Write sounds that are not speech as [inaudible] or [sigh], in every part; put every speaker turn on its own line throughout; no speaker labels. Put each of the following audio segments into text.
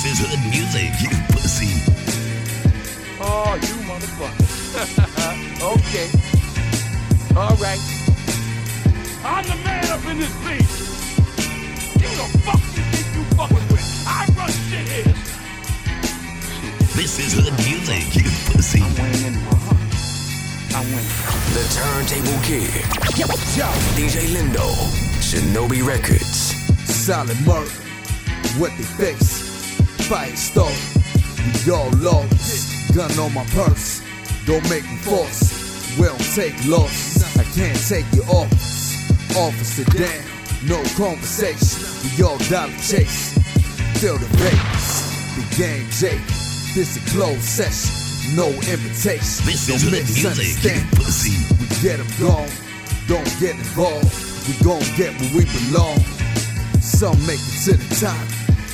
This is hood music, you pussy.
Oh, you motherfucker. [laughs] okay. All right. I'm the man up in this beat. You the fuck you think you fucking with? I run shit here.
This is hood music, you pussy.
I'm winning anyway, huh? I'm winning.
The Turntable Kid. Yo. DJ Lindo. Shinobi Records.
Solid murder, what they face. Start, we all lost. Gun on my purse, don't make me force. We don't take losses, I can't take your office. Officer down, no conversation. We all dollar chase. Feel the Vegas, the game Jake. This a closed session, no invitation.
This
Don't
is hood music, you
misunderstand.
pussy.
We get 'em gone, don't get involved. We gon' get where we belong. Some make it to the top,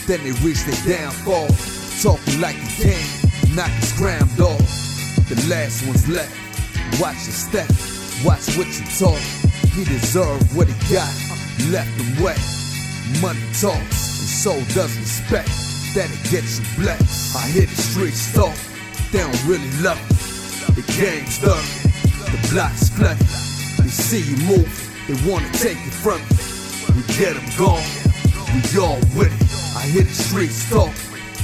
then they reach their downfall. Talking like a game, knock the scrammed off. The last one's left. Watch your step, watch what you talk. He deserved what he got, left him wet. Money talks, and so does respect. That'll get you blessed. I hear the streets talk, they don't really love it. The game's dirty, the block's flooded. They see you move, they wanna take it from you. We get them gone, we all with it. I hit the streets talk,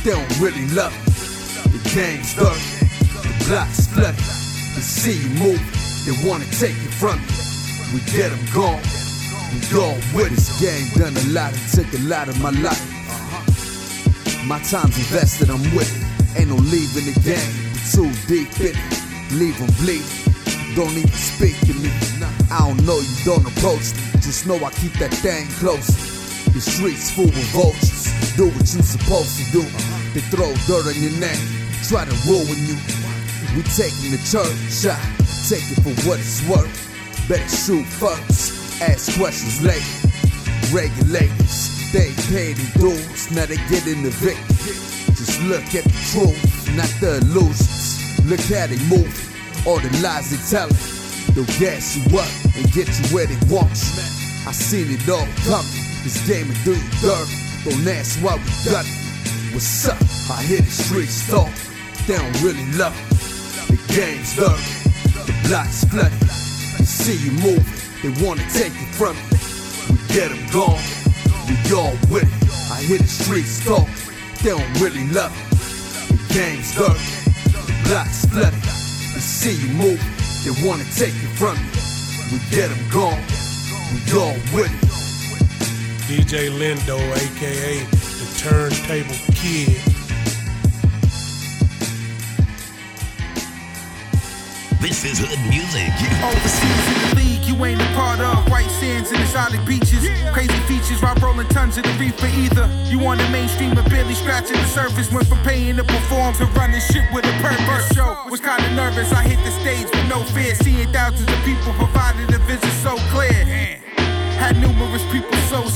they don't really love it. The game's dirty, the block's flooded. They see you move, they wanna take it from you. We get them gone, we all with it. This game done a lot and took a lot of my life. Uh-huh. My time's invested, I'm with it. Ain't no leaving the game. Too deep in it. Leave them bleed. Don't even speak to me. I don't know you, don't approach me. Just know I keep that thing close. The streets full of vultures. Do what you supposed to do. They throw dirt on your name. Try to ruin you. We taking the church shot. Take it for what it's worth. Better shoot first. Ask questions later regulators. They pay the dues, now they get in the victory. Just look at the truth, not the illusions. Look how they move, all the lies they telling. They'll gas you up and get you where they want you. I seen it all coming. This game will do dirty. Don't ask why we got it. What's up? I hear the streets talk. They don't really love it. The game's dirty. The block's flooded. They see you moving. They wanna take it from you. We get 'em gone, we all with it. I hear the streets talk, they don't really love it. The game's dirty, the block's flooded. They see you move, they wanna take it from you. We get 'em gone, we all with it.
DJ Lindo, aka the Turntable Kid.
This is hood music, you
Overseas in the league, you ain't a part of. White sands and the solid beaches. Crazy features while rolling tons of the reefer either. You on the mainstream but barely scratching the surface. Went from paying to perform to running shit with a purpose. Show was kinda nervous. I hit the stage with no fear. Seeing thousands of people provided a vision so clear. Had numerous people so scared. They ain't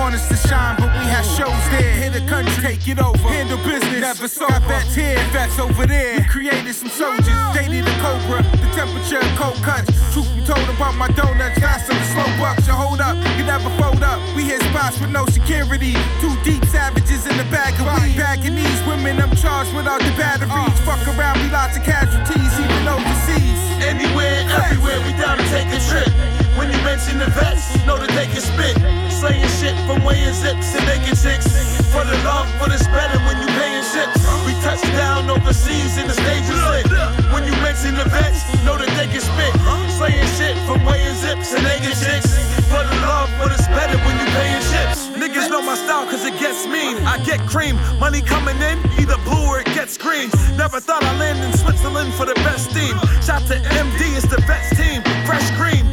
want us to shine, but we had shows there. Hit the country, take it over. Handle business, never sober. Got vets here, vets over there. We created some soldiers, dated a cobra. The temperature, cold cuts. Truth be told about my donuts, faster the slow bucks. You hold up, you never fold up. We hit spots with no security. Two deep savages in the bag of weed. Bagging these women, I'm charged with all the batteries. Uh. Fuck around, we lots of casualties, even overseas.
Anywhere, everywhere, we down to take a trip. When you mention the vets, know that they can spit. Slaying shit from weighing zips and naked chicks. For the love, but it's better when you paying ships. We touch down overseas and the stage is lit. When you mention the vets, know that they can spit. Slaying shit from weighing zips and naked chicks. For the love, but it's better when you paying ships. Niggas know my style cause it gets mean. I get cream, money coming in, either blue or it gets green. Never thought I'd land in Switzerland for the best team. Shout to MD, it's the best team. Fresh cream,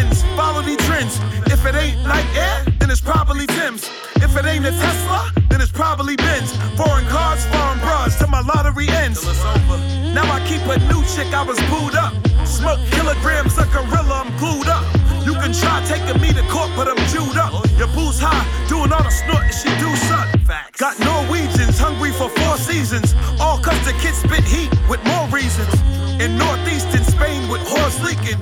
ends, follow the trends. If it ain't Nike Air, then it's probably Tim's. If it ain't a Tesla, then it's probably Benz. Foreign cars, foreign bras, till my lottery ends. Now I keep a new chick, I was booed up. Smoke kilograms, a gorilla, I'm glued up. You can try taking me to court, but I'm chewed up. Your boo's high, doing all the snorting, she do something. Got Norwegians hungry for four seasons. All the kids spit heat with more reasons. In northeastern Spain with horse leaking.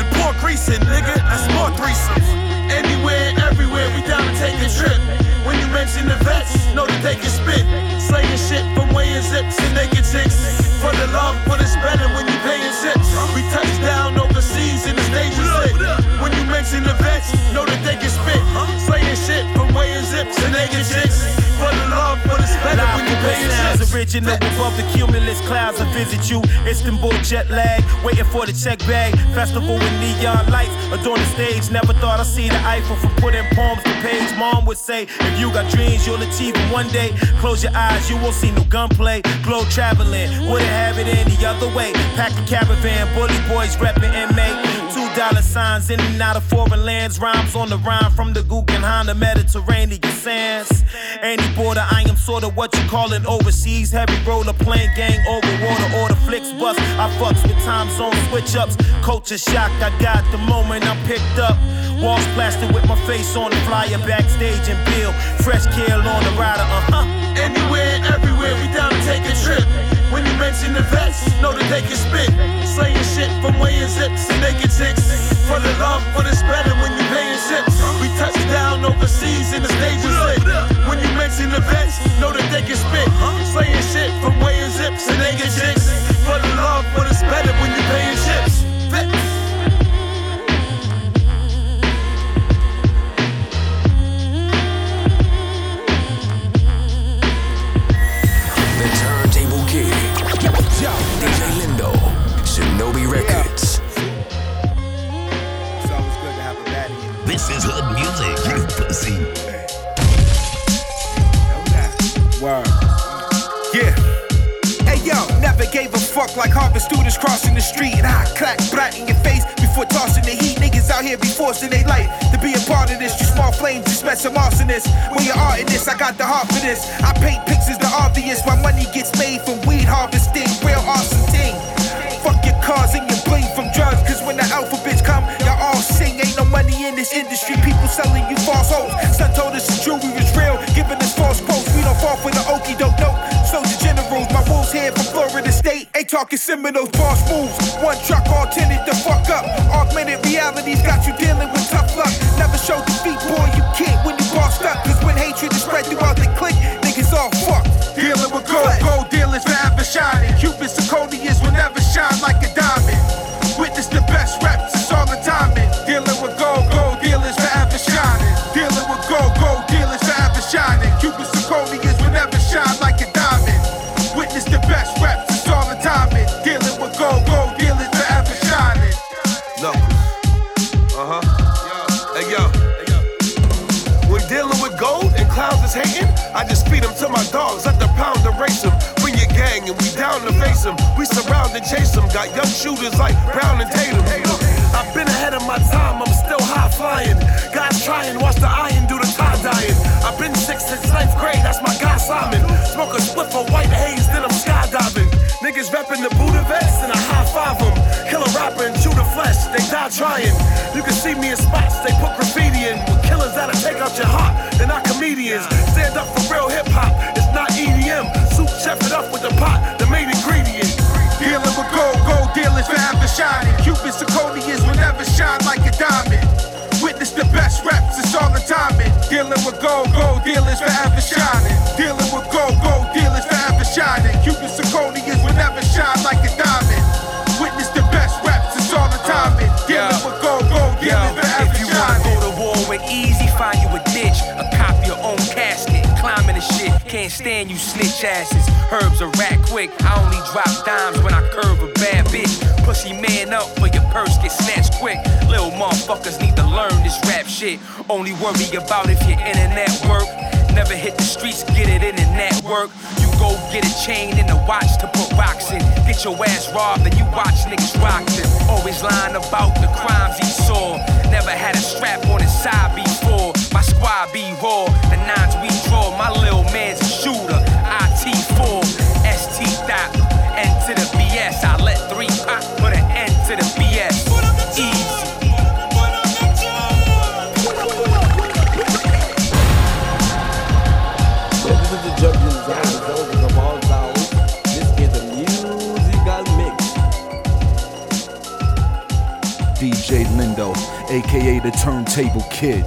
And more greasing, nigga. That's more threesomes. Anywhere, everywhere, we down to take a trip. When you mention the vets, know that they can spit. Slaying shit from weighing zips and naked chicks. For the love, but it's better when
you
paying zips. We touch down overseas and the stage is lit. When you mention the vets,
know
that they can spit. Slaying shit from weighing zips and naked chicks. For the love,
above the cumulus clouds I visit you. Istanbul jet lag, waiting for the check bag. Festival with neon lights adorn the stage. Never thought I'd see the Eiffel from putting poems to page. Mom would say, if you got dreams, you'll achieve them one day. Close your eyes, you won't see no gunplay. Glow traveling, wouldn't have it any other way. Pack a caravan, bully boys repping inmate. Two dollar signs in and out of foreign lands. Rhymes on the rhyme from the Guggenheim to Mediterranean sands. Any border, I am sort of what you call an overseas heavy roller playing gang over water or the flicks bust. I fucks with time zone switch ups. Culture shock, I got the moment I'm picked up. Walls plastered with my face on the flyer backstage and bill. Fresh kill on the rider, uh huh.
Anywhere, everywhere, we down to take a trip. When you mention the vets, know that they can spit. Slaying shit from weighing zips and naked chicks. For the love, for the spreading when you paying ships. We touch down overseas in the stages lit. When you mention the vets, know that they can spit. Slaying shit from weighing zips and naked chicks. For the love, for the spreading when you paying ships.
Fuck like Harvard students crossing the street. And I clack brat in your face before tossing the heat. Niggas out here be forcing their life to be a part of this. You small flames, just met some arsonists. When you're art in this, I got the heart for this. I paint pictures the obvious. My money gets made from weed harvesting. Real awesome thing. Fuck your cars and your bleed from drugs. Cause when the alphabets come, y'all all sing. Ain't no money in this industry. People selling you false hopes. Son told us the jewelry was real, giving us false quotes. We don't fall for the okey doke note. Ain't talking Seminoles, boss moves. One truck, all tinted the fuck up. Augmented realities got you dealing with tough luck. Never show defeat, boy, you can't when you bossed up. Cause when hatred is spread throughout the clique, niggas all fucked. Dealing with gold, gold dealers forever shining. cubic zirconias will never shine like a diamond.
And chase them. Got young shooters like Brown and Tatum. I've been ahead of my time, I'm still high flying. God's trying, watch the iron do the tie dyeing. I've been sick since ninth grade, that's my guy Simon. Smoke a spliff of white haze, then I'm skydiving. Niggas repping the Buddha vest and I high five them. Kill a rapper and chew the flesh, they die trying. You can see me in spots, they put graffiti in. With killers that'll take out your heart, they're not comedians. Stand up for real hip hop,
shining. cubic zirconias will never shine like a diamond. Witness the best reps, it's all the timing. Dealing with gold, gold dealers forever shining. Dealing with gold, gold dealers forever shining. cubic zirconias will never shine like a diamond. Witness the best reps, it's all the timing. Dealing with gold, gold dealers forever
if you wanna go to war with easy, find you Can't stand you snitch asses. Herbs are rat quick. I only drop dimes when I curve a bad bitch. Pussy man up for your purse get snatched quick. Little motherfuckers need to learn this rap shit. Only worry about if your internet work. Never hit the streets, get it in the network. You go get a chain and a watch to put rocks in. Get your ass robbed and you watch niggas rock them. Always lying about the crimes he saw. Never had a strap on his side before. My squad be raw, the nines we draw. My little man's shooter. IT4, ST dot, N to the BS. I let three pop, put an end to the BS. Easy.
DJ Lindo, aka the Turntable Kid.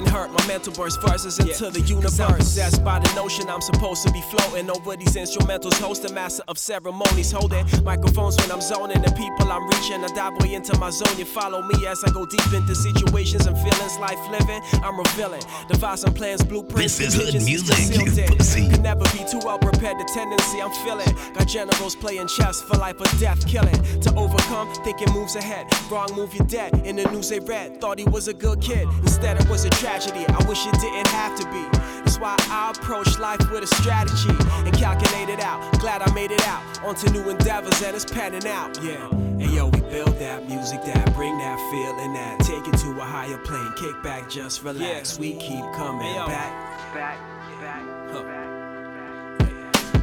So I exert like an expert, put in work.
couldn't hurt. My mental burst verses into the universe. I'm possessed by the notion I'm supposed to be floating over these instrumentals. Hosting master of ceremonies, holding microphones when I'm zoning. The people I'm reaching, I dive way into my zone. You follow me as I go deep into situations and feelings. Life living, I'm revealing. Devise some plans, blueprints.
This is hood music, you
concealed
pussy.
Could never be too well prepared. The tendency I'm feeling. Got generals playing chess for life or death, killing. To overcome, thinking moves ahead. Wrong move, you're dead. In the news they read, thought he was a good kid. Instead, it was a tragedy. I wish it didn't have to be. That's why I approach life with a strategy and calculate it out. Glad I made it out onto new endeavors and it's panning out. Yeah. And yo, we build that music that bring that feeling that take it to a higher plane. Kick back, just relax. We keep coming back. Back, back,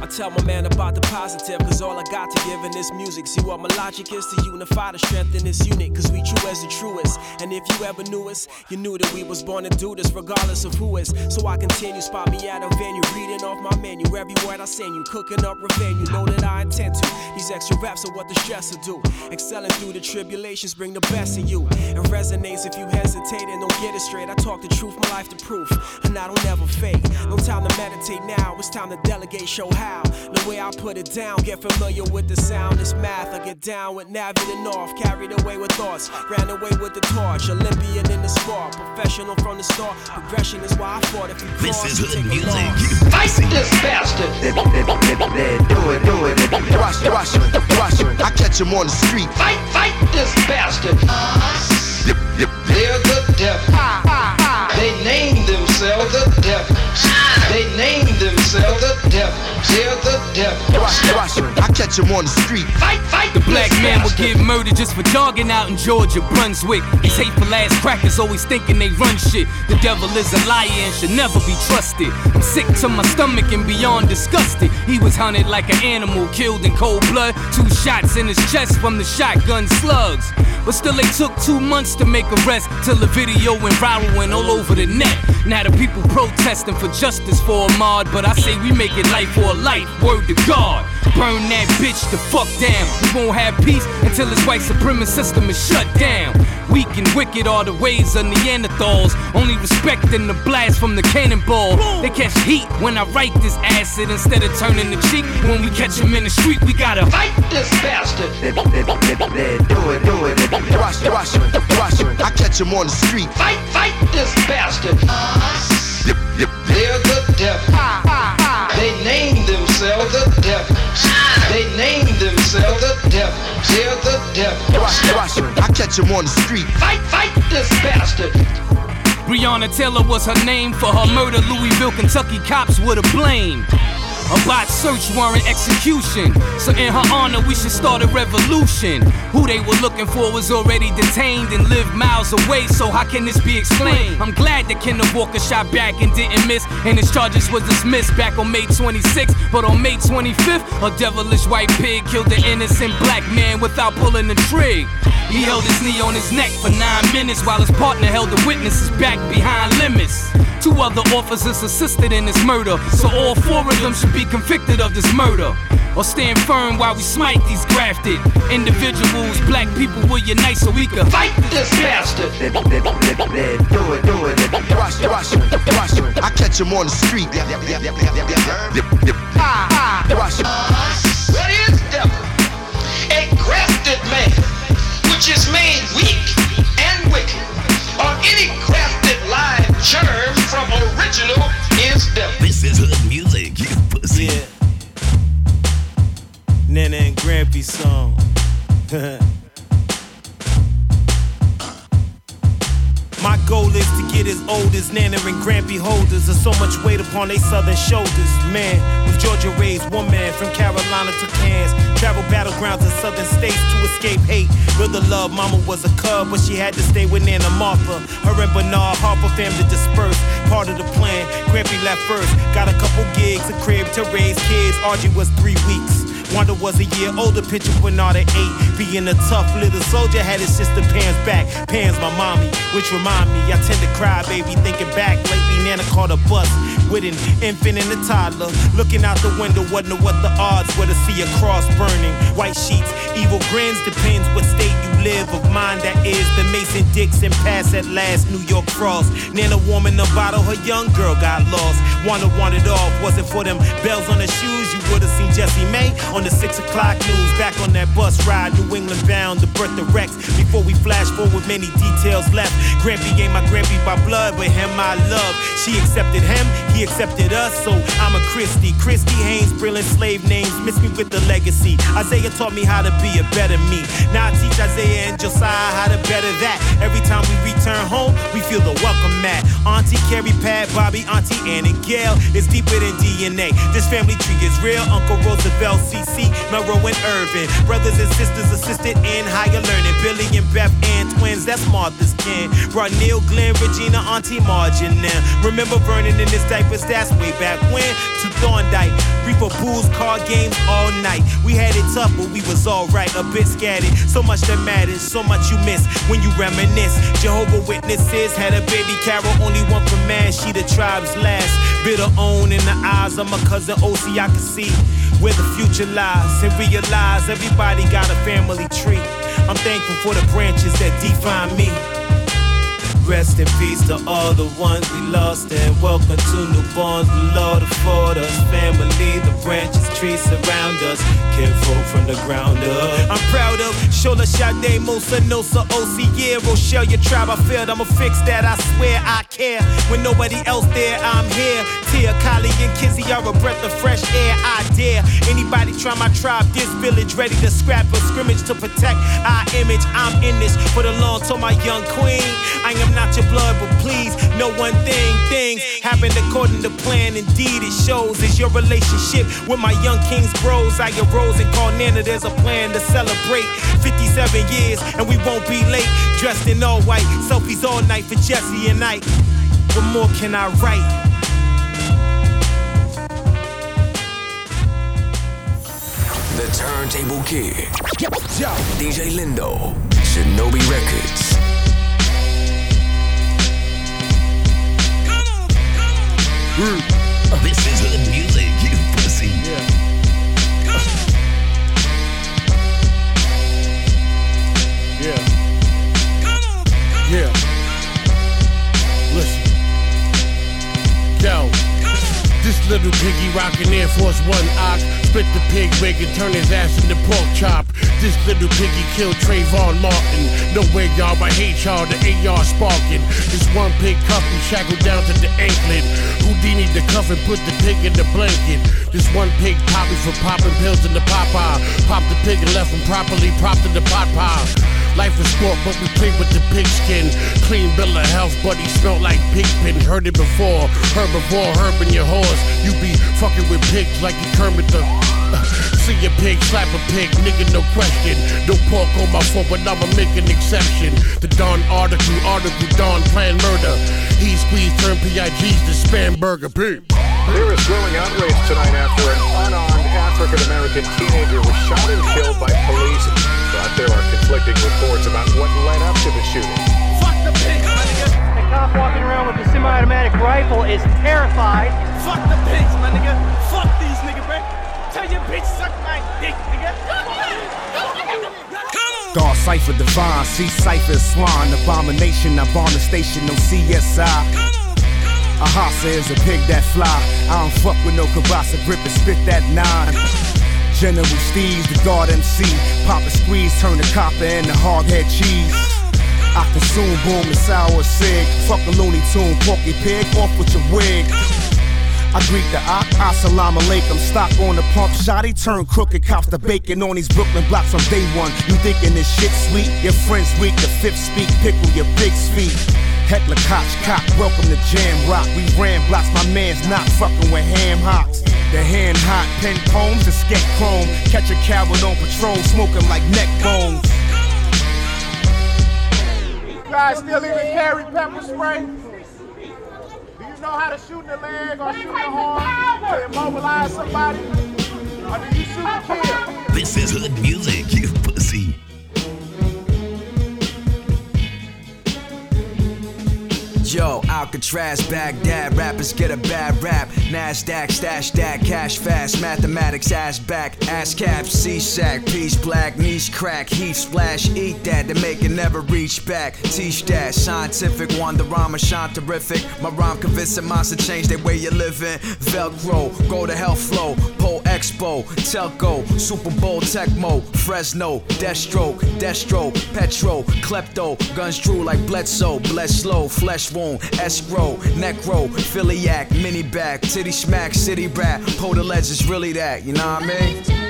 I tell my man about the positive, cause all I got to give in this music. See what my logic is to unify the strength in this unit, cause we true as the truest. And if you ever knew us, you knew that we was born to do this, regardless of who is. So I continue, spot me at a venue, reading off my menu. Every word I send you, cooking up revenge. You know that I intend to. These extra raps are what the stress will do. Excelling through the tribulations, bring the best in you. It resonates if you hesitate and don't get it straight. I talk the truth, my life the proof, and I don't ever fake. No time to meditate now, it's time to delegate, show how. The way I put it down, get familiar with the sound. It's math, I get down with Navy and North. Carried away with thoughts, ran away with the torch. Olympian in the sport, professional from the start. Progression is why I fought if you
This
cross,
is
you
hood
take a
music,
loss.
you
Fight
pussy.
this bastard.
Do it, do it. Rush, rush, rush. I catch him on the street.
Fight, fight this bastard. They're the devil. They named themselves the devil. The devil.
Rush, rush. I catch him on the street.
Fight, fight
The black man
bastard.
get murdered just for jogging out in Georgia, Brunswick. These hateful ass crackers always thinking they run shit. The devil is a liar and should never be trusted. I'm sick to my stomach and beyond disgusted. He was hunted like an animal, killed in cold blood. Two shots in his chest from the shotgun slugs. But still, they took two months to make arrest till the video went viral and all over the net. Now the people protesting for justice for Ahmaud, but I say we make it life for a life. Word to God, burn that bitch the fuck down. We won't have peace until this white supremacist system is shut down. Weak and wicked are the ways of Neanderthals, only respecting the blast from the cannonball. They catch heat when I write this acid instead of turning the cheek. When we catch 'em in the street, we gotta
Fight this bastard.
Do it, do it. Rush, rush, rush. I catch him on the street.
Fight, fight this bastard. They're the devil. They named themselves the devil. They named themselves the devil. They're the devil.
Rush, rush. I catch him on the street.
Fight, fight this bastard.
Breonna Taylor was her name for her murder. Louisville, Kentucky cops would have blamed. A bot search warrant execution. So in her honor, we should start a revolution. Who they were looking for was already detained and lived miles away. So how can this be explained? I'm glad that Kenneth Walker shot back and didn't miss, and his charges was dismissed back on May 26th. But on May 25th, a devilish white pig killed an innocent black man without pulling the trigger. He held his knee on his neck for nine minutes while his partner held the witnesses back behind limits. Two other officers assisted in this murder, so all four of them should be convicted of this murder. Or stand firm while we smite these grafted individuals. Black people will unite so we can
Fight this bastard.
Do it, do it. Rush, rush, rush. I catch him on the street. Rush.
What is devil? A grafted man, which is made weak and wicked. Or any grafted live germ from original
song. [laughs] My goal is to get as old as Nana and Grampy holders. There's so much weight upon their southern shoulders. Man, with Georgia raised one man from Carolina to Cairns. Travel battlegrounds in southern states to escape hate. Build the love, mama was a cub, but she had to stay with Nana Martha. Her and Bernard Harper family dispersed. Part of the plan, Grampy left first. Got a couple gigs, a crib to raise kids. Archie was three weeks. Wanda was a year older, picture Bernard at eight. Being a tough little soldier, had his sister Pam's back. Pam's my mommy, which remind me, I tend to cry, baby, thinking back. Lately, Nana caught a bus with an infant and a toddler. Looking out the window, wonder what the odds were to see a cross burning. White sheets, evil grins, depends what state you live of mine that is the Mason Dixon pass at last New York Frost. Nana warming the bottle, her young girl got lost. Wanna want it off, wasn't for them bells on the shoes. You would've seen Jesse May on the six o'clock news. Back on that bus ride, New England bound, the birth of Rex. Before we flash forward, many details left. Grampy ain't my Grampy by blood, but him I love. She accepted him, he accepted us, so I'm a Christie. Christy Haynes, brilliant slave names, miss me with the legacy. Isaiah taught me how to be a better me. Now I teach Isaiah and Josiah how to better that. Every time we return home, we feel the welcome mat. Auntie Carrie, Pat, Bobby, Auntie Ann, and Gail. It's deeper than DNA. This family tree is real. Uncle Roosevelt, CC, Melro, and Irvin. Brothers and sisters assisted in higher learning. Billy and Beth and twins, that's Martha's kin. Brought Neil, Glenn, Regina, Auntie Margin now. Remember Vernon in his diapers, that's way back when. To Thorndike, reefer pools, card games all night. We had it tough, but we was alright. A bit scattered, so much that matters, so much you miss when you reminisce. Jehovah Witnesses had a baby Carol, only one for man, she the tribe's last. Bitter own in the eyes of my cousin OC, I can see where the future lies and realize everybody got a family tree. I'm thankful for the branches that define me. Rest in peace to all the ones we lost and welcome to newborns. The Lord afford us family, the branches, trees surround us, kinfolk from the ground up. I'm proud of Shola Sade, Musa, Nosa, OC, yeah, Rochelle, your tribe. I failed, I'ma fix that. I swear I care. When nobody else there, I'm here. Tia, Kali, and Kizzy are a breath of fresh air. I dare anybody try my tribe, this village, ready to scrap a scrimmage to protect our image. I'm in this for the long, to my young queen. I am not your blood, but please know one thing. Things happen according to plan. Indeed, it shows is your relationship with my young kings bros. I arose and called Nana. There's a plan to celebrate 57 years, and we won't be late. Dressed in all white, selfies all night for Jesse and Ike. What more can I write?
The Turntable Kid. DJ Lindo. Shinobi Records.
This is the music, you pussy.
Yeah. Yeah. Yeah. Listen. Yo. This little piggy rockin' Air Force One ox. Split the pig wig and turn his ass into pork chop. This little piggy killed Trayvon Martin. No way, y'all, I hate y'all. The AR sparking. This one pig cuff me shackled down to the anklet. Houdini the cuff and put the pig in the blanket. This one pig poppy for popping pills in the Popeye. Pop the pig and left him properly propped in the pot pie. Life is sport, but we play with the pigskin. Clean bill of health, but he smelled like pig pin. Heard it before. Herbivore, herbing your horse. You be fucking with pigs like you Kermit the. See a pig, slap a pig, nigga, no question. No pork on my phone, but I'ma make an exception. The Don article, article, Don plan murder. He squeezed, turn PIGs to spam burger pig.
There is growing outrage tonight after an unarmed African American teenager was shot and killed by police. But there are conflicting reports about what led up to the shooting.
Fuck the pigs, my nigga. The cop walking around with a semi-automatic rifle is terrified.
Fuck the pigs, my nigga. Fuck these nigga, bro. Tell your bitch suck my dick, nigga.
God Cypher Divine, see Cypher Swan, Abomination, I'm on the station, no CSI. A Hassa is a pig that fly. I don't fuck with no Kabasa grip and spit that nine. General Steve's the guard MC. Pop a squeeze, turn the copper into hoghead cheese. I consume boom and sour sig. Fuck a Looney Tune, porky pig, off with your wig. I greet the op, assalamu alaikum. Stock on the pump, shoddy turn crooked cops the bacon on these Brooklyn blocks from day one. You thinking this shit sweet? Your friends weak, the fifth speak, pickle your big feet. Heckler Koch, Cop, welcome to Jam Rock. We ran blocks, my man's not fucking with ham hocks. The hand hot, pen poems, and sketch chrome. Catch a coward on patrol, smoking like neck bones.
Guys still even carry pepper spray? Do you know how to shoot in the leg or shoot in the arm to immobilize somebody? Or do you shoot to kill?
This is hood music,
Yo, Alcatraz, Baghdad, rappers get a bad rap. NASDAQ, stash that, cash fast, mathematics, ass back, ass cap, C-sack, piece black, knees crack, heat splash, eat that, to make it never reach back. Teach that, scientific, wonder rhyme, shine terrific. My rhyme convincing minds to change their way you living. Velcro, go to hell flow, Pole Expo, Telco, Super Bowl, Tecmo, Fresno, Deathstroke, Destro, Petro, Klepto, guns drew like Bledsoe, bless slow, flesh escrow, necro, Philiac, mini back, titty smack, city rap, Poe the legends really that, you know what I mean?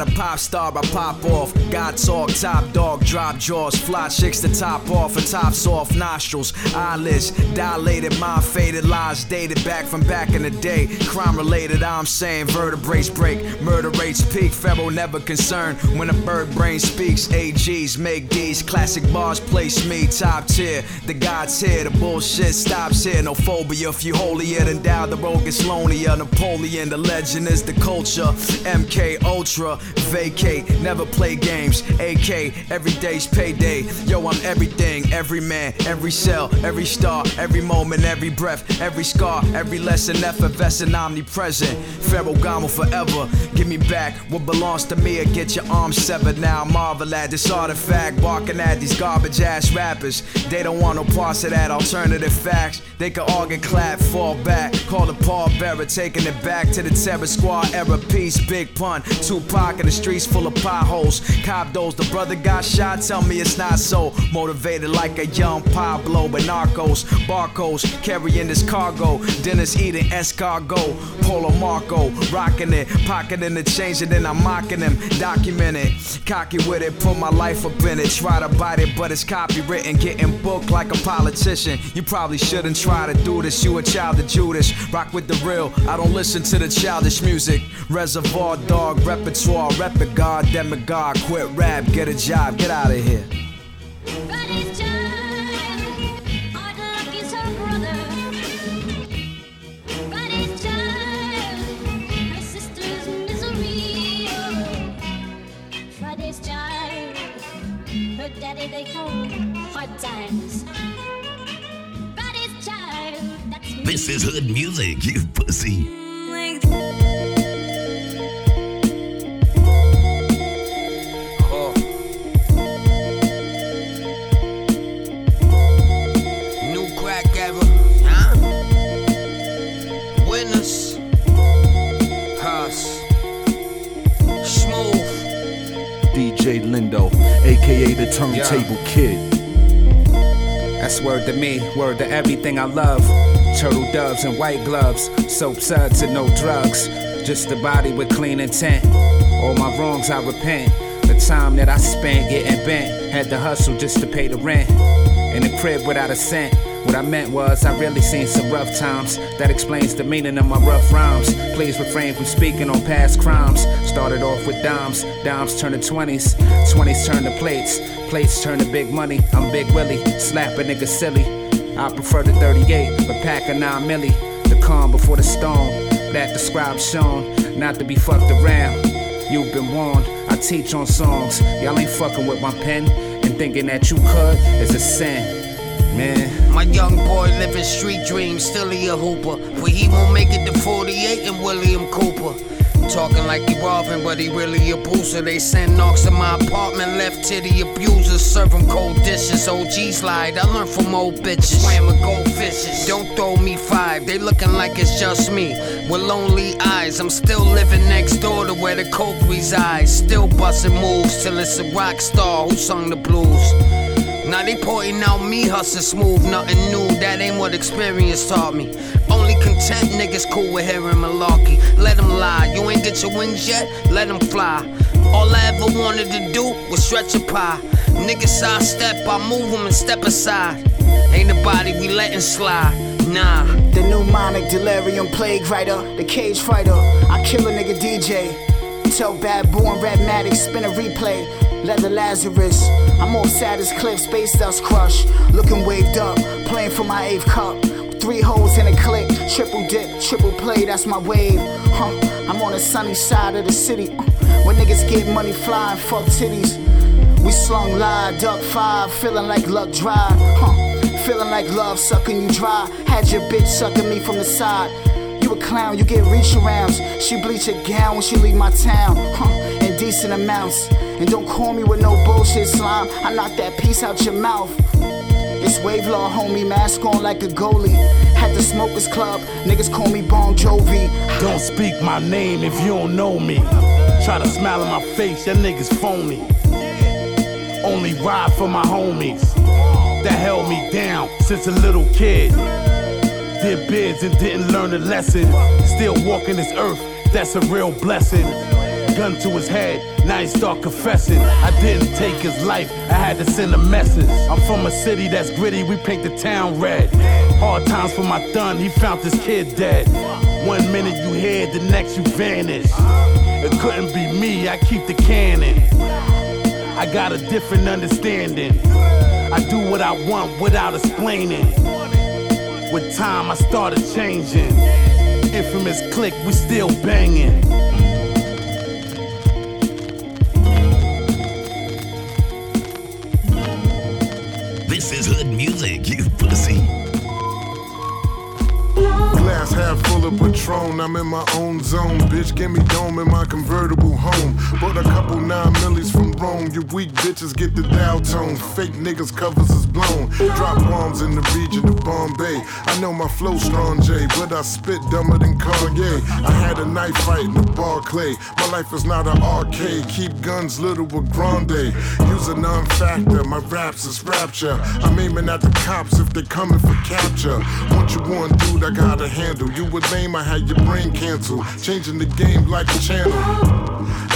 Not a pop star, I pop off. God talk, top dog, drop jaws. Fly chicks to top off, and tops off nostrils. Eyelids, dilated, mind faded, lies dated back from back in the day. Crime related, I'm saying vertebrae break. Murder rates peak, Pharaoh never concerned. When a bird brain speaks, AGs make these classic bars place me top tier. The gods here, the bullshit stops here. No phobia, if you holier than thou, the road gets lonelier. Napoleon, the legend is the culture. MK Ultra, vacate, never play games. AK, every day's payday. Yo, I'm everything, every man, every cell, every star, every moment, every breath, every scar, every lesson, effervescent, omnipresent. Pharaoh Gamo forever. Give me back what belongs to me or get your arms severed. Now marvel at this artifact, barking at these garbage ass rappers. They don't want no parts of that alternative facts. They can all get clapped, fall back. Call the Paul Bearer, taking it back to the Terror Squad era. Peace, big pun. Tupac in the streets full of potholes. Cobb those, the brother got shot. Tell me it's not so. Motivated like a young Pablo, but narcos, barcodes, carrying this cargo. Dinner's eating escargot. Polo Marco, rocking it, pocketing the change, and then I'm mocking them. Document it, cocky with it, put my life up in it. Try to bite it, but it's copywritten. Getting booked like a politician. You probably shouldn't try to do this. You a child of Judas. Rock with the real. I don't listen to the childish music. Reservoir dog repertoire, rep it, god, demigod. Quit rap, get a job, get out of here.
Friday's child, her daddy they call hard times. Friday's child, that's me.
This is hood music, you pussy.
Aka the Turntable Kid.
That's word to me, word to everything I love. Turtle doves and white gloves, soap suds and no drugs. Just a body with clean intent. All my wrongs I repent. The time that I spent getting bent, had to hustle just to pay the rent. In the crib without a cent. What I meant was, I really seen some rough times. That explains the meaning of my rough rhymes. Please refrain from speaking on past crimes. Started off with dimes, dimes turn to 20s, 20s turn to plates, plates turn to big money. I'm Big Willie, slap a nigga silly. I prefer the 38, but pack a 9 milli. The calm before the storm, that describes shown, not to be fucked around. You've been warned, I teach on songs. Y'all ain't fucking with my pen, and thinking that you could is a sin. Man,
My young boy living street dreams, still he a hooper. But he won't make it to 48 and William Cooper. Talking like he robbing, but he really a booster. They send knocks in my apartment, left titty abusers. Serve 'em cold dishes, OG slide. I learned from old bitches. Swam with goldfishes. Don't throw me five, they looking like it's just me. With lonely eyes, I'm still living next door to where the coke resides. Still busting moves till it's a rock star who sung the blues. Now they pointing out me hustling smooth, nothing new, that ain't what experience taught me. Only content niggas cool with hearing malarkey. Let them lie, you ain't get your wings yet, let them fly. All I ever wanted to do was stretch a pie. Niggas sidestep, I move them and step aside. Ain't nobody we letting slide, nah.
The new pneumonic delirium plague writer, the cage fighter. I kill a nigga DJ. Tell bad born red Matic, spin a replay. Leather Lazarus, I'm all sad as cliff, space dust crush. Looking waved up, playing for my eighth cup. Three holes in a click, triple dip, triple play, that's my wave. Huh, I'm on the sunny side of the city. Uh, when niggas get money flying, fuck titties. We slung lie, duck five, feeling like luck dry. Huh, feeling like love sucking you dry. Had your bitch sucking me from the side. You a clown, you get reach arounds. She bleach a gown when she leave my town. Huh, in decent amounts. And don't call me with no bullshit slime. I knock that piece out your mouth. It's wave law, homie, mask on like a goalie. Had the smokers club, niggas call me Bon Jovi.
Don't speak my name if you don't know me. Try to smile in my face, that niggas phony. Only ride for my homies that held me down since a little kid. Did bids and didn't learn a lesson. Still walking this earth, that's a real blessing. Gun to his head, now he start confessing. I didn't take his life, I had to send a message. I'm from a city that's gritty, we paint the town red. Hard times for my thun, he found this kid dead. One minute you here, the next you vanish. It couldn't be me, I keep the cannon. I got a different understanding. I do what I want without explaining. With time, I started changing. Infamous click, we still banging.
This is hood music, you pussy.
Glass half full of Patron, I'm in my own zone. Bitch, give me dome in my convertible home. Bought a couple nine millies from Rome. You weak bitches get the dial tone. Fake niggas covers blown. Drop bombs in the region of Bombay. I know my flow strong, Jay, but I spit dumber than Kanye. I had a knife fight in the bar clay. My life is not an arcade. Keep guns little with grande. Use a non-factor. My raps is rapture. I'm aiming at the cops if they coming for capture. What you want, dude? I got a handle. You would name, I had your brain canceled. Changing the game like a channel.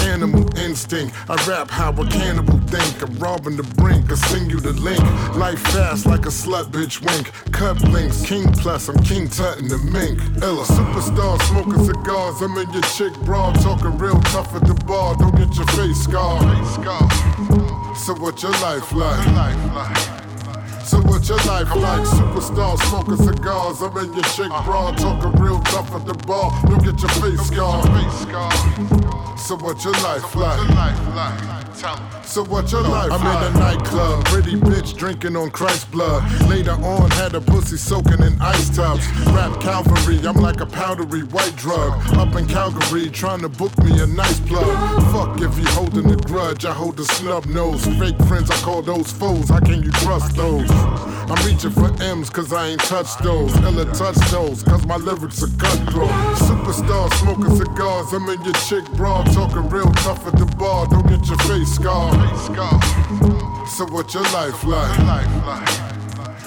Animal instinct. I rap how a cannibal think. I'm robbing the brink. I sing you the link. Life fast like a slut bitch wink. Cut links. King plus. I'm King Tut in the mink. Ella. Superstar smoking cigars. I'm in your chick bra. Talking real tough at the bar. Don't get your face scarred. So what your life like? So what your life like? Superstar smoking cigars. I'm in your chick bra, talking real tough at the bar. Don't get your face scarred. So what your life like? So what your life I'm in a nightclub, pretty bitch drinking on Christ's blood. Later on, had a pussy soaking in ice tubs. Rap Calvary, I'm like a powdery white drug. Up in Calgary, trying to book me a nice plug. Fuck if you holding a grudge, I hold a snub nose. Fake friends, I call those foes. How can you trust those? I'm reaching for M's cause I ain't touched those. Ella touch those cause my lyrics are cutthroat. Superstar smoking cigars. I'm in your chick bra talking real tough at the bar. Don't get your face scarred. So what your life like?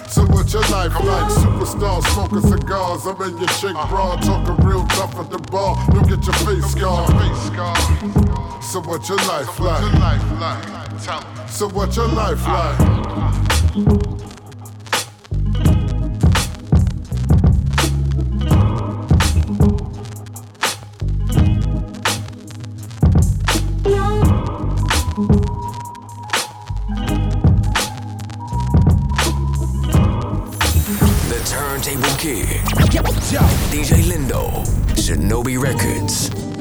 So what your life like? Superstar smoking cigars. I'm in your chick bra talking real tough at the bar. Don't get your face scarred. So what your life like? So what your life like?
Shinobi Records.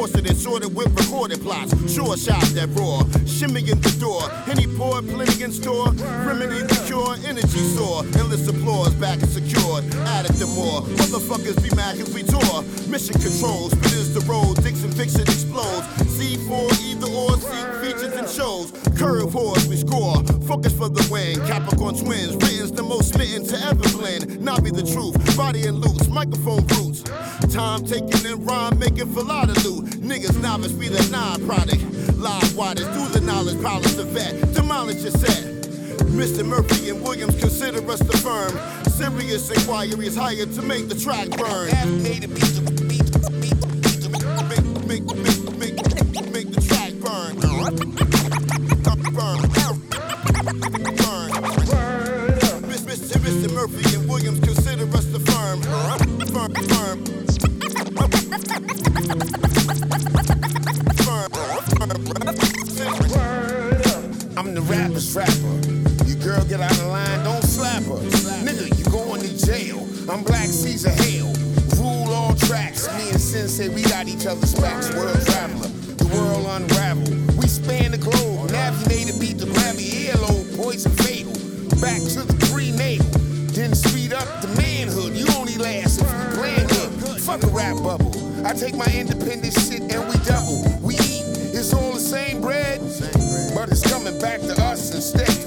Forced and sorted with recorded plots. Sure shots that roar. Shimmy in the door. Henny pour, plenty in store. Remedy the cure, energy soar. Endless applause, back and secured. Added the more. Motherfuckers be mad cause we tour. Mission controls, is the road. Dixon fiction explodes. C4 either or, seek features and shows. Curve horse, we score. Focus for the win. Capricorn twins, written's the most smitten to ever blend. Not be the truth. Body and loose, microphone Time taking and rhyme making for loot. Niggas novice, we the non product. Live waters, do the knowledge, polish the vet. Demolish your set. Mr. Murphy and Williams consider us the firm. Serious inquiries hired to make the track burn. Make, make, get out of line, don't slap her. Nigga, you going to jail. I'm Black Caesar Hale. Rule all tracks. Me and Sin say we got each other's backs. World traveler, the world unravel. We span the globe, navigated, beat the gravity. earlobe, poison fatal. Back to the prenatal. Then speed up the manhood. You only last if you plan good. Fuck a rap bubble. I take my independent shit and we double. We eat. It's all the same bread, but it's coming back to us instead.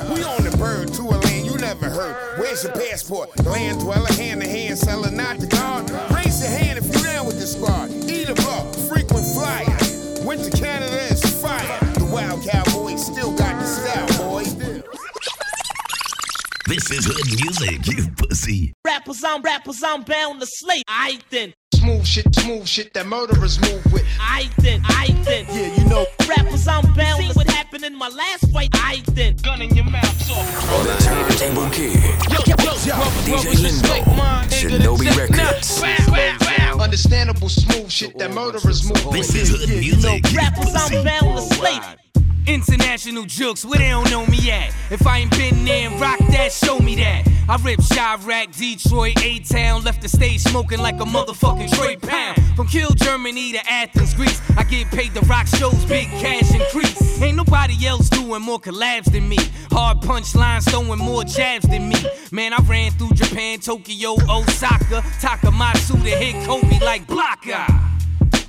We on the bird to a land you never heard. Where's your passport? Land dweller, hand to hand seller, not the guard. Raise your hand if you're down with the squad. Eat a buck, frequent flyer. Went to Canada, it's fire. The wild cowboy still got the style, boy.
This is hood music, you pussy.
Rappers, I'm rappers, I'm bound to slay. I then.
Smooth shit, smooth shit that murderers move with.
I then, I then.
Yeah, you know.
Rappers, I'm bound. See what happened in my last fight. I then. Gun in your mouth, so.
The Turntable Kid. DJ Lindo. Shinobi Records.
Understandable smooth shit that murderers move.
This is hood music, you
Rappers, I'm bound to slay.
International jokes, where they don't know me at. If I ain't been there and rock that, show me that. I rip Chiraq, Detroit, A-Town, left the stage smoking like a motherfucking Trey Pound. From Kill, Germany to Athens, Greece, I get paid to rock shows, big cash increase. Ain't nobody else doing more collabs than me. Hard punchlines throwing more jabs than me. Man, I ran through Japan, Tokyo, Osaka, Takamatsu to hit Kobe like blocker.